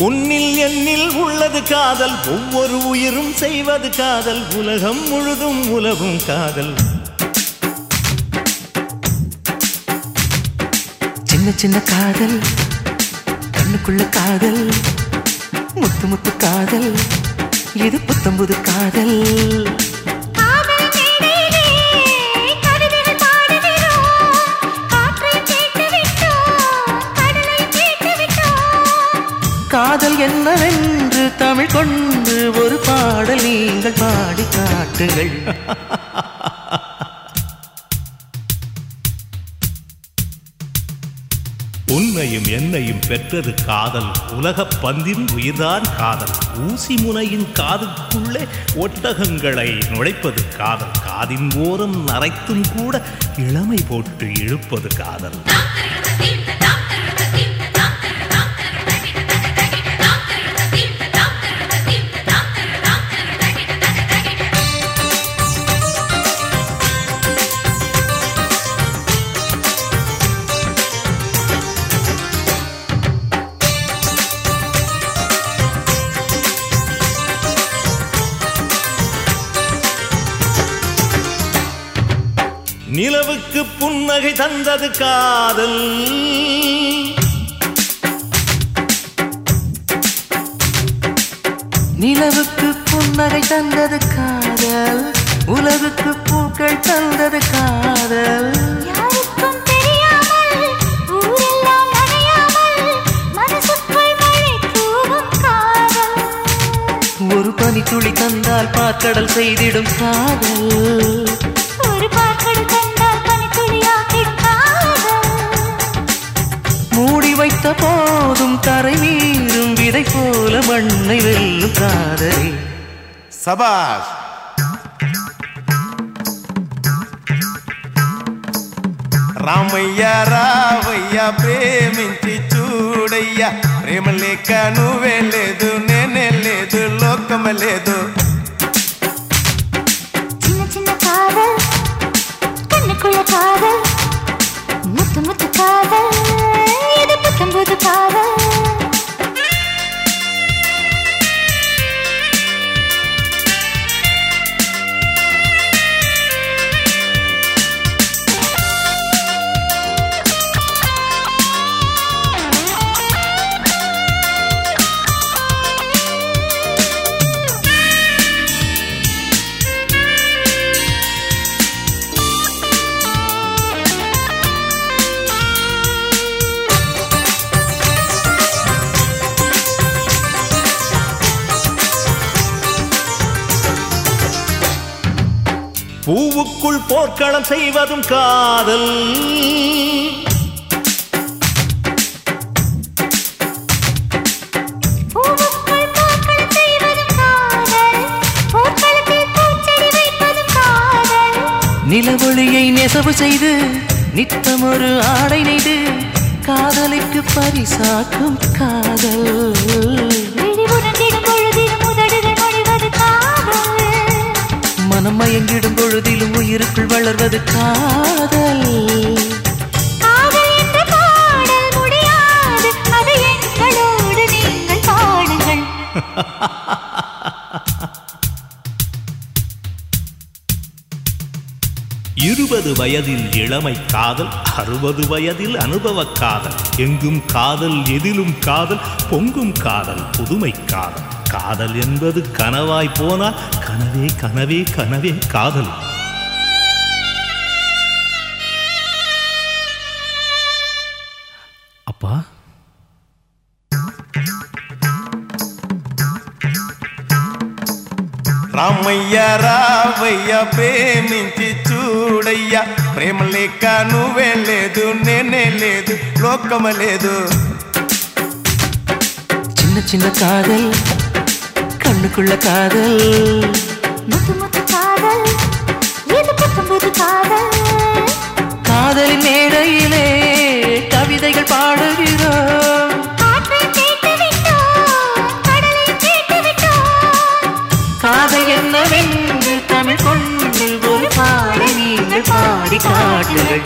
உன்னில் என்னில் உள்ளது காதல் ஒவ்வொரு உயிரும் செய்வது காதல் உலகம் முழுதும் உலகும் காதல். சின்ன சின்ன காதல் கண்ணுக்குள்ள காதல் முத்து முத்து காதல் இது புத்தம்புது காதல். என்னவென்று தமிழ் கொண்டு ஒரு பாடல் நீங்கள் பாடி காட்டுங்கள். உன்னையும் என்னையும் பெற்றது காதல். உலகப் பந்தின் உயிர்தான் காதல். ஊசி முனையின் காதுக்குள்ளே ஒட்டகங்களை நுழைப்பது காதல். காதின் ஓரம் நரைத்தும் கூட இளமை போட்டு இழுப்பது காதல். நிலவுக்கு புன்னகை தந்தது காதல். நிலவுக்கு புன்னகை தந்தது காதல். உலகுக்கு பூக்கள் தந்தது காதல். ஒரு பனி துளி தந்தால் பாக்கடல் செய்திடும் காதல். மண்ணை வெல்லும் காதலை சபாஷ் రామయ్య రావయ్య ప్రేమించి చూడయ్యా ప్రేమ లేక నువ్వే లేదు నేనే లేదు లోకమ లేదు பூவுக்குள் போர்க்களம் செய்வதும் காதல். நிலவொளியை நெசவு செய்து நித்தம் ஒரு ஆடை நெய்து காதலுக்கு பரிசாக்கும் காதல். வளர்வது காதல். காதல் என்ற பாடல் முடியாது. அது எங்களோடு நீங்கள் பாடுங்கள். இருபது வயதில் இளமை காதல் அறுபது வயதில் அனுபவ காதல். எங்கும் காதல் எதிலும் காதல் பொங்கும் காதல் புதுமை காதல். காதல் என்பது கனவாய் போனால் கனவே கனவே கனவே காதல். రామయ్య రావయ్య ప్రేమించి చూడయ్య. ప్రేమ లేక నువ్వే లేదు నేనే లేదు లోకమ లేదు. చిన్న చిన్న కాదల్ కన్నుకుళ్ళ కాదల్. என்னவென்று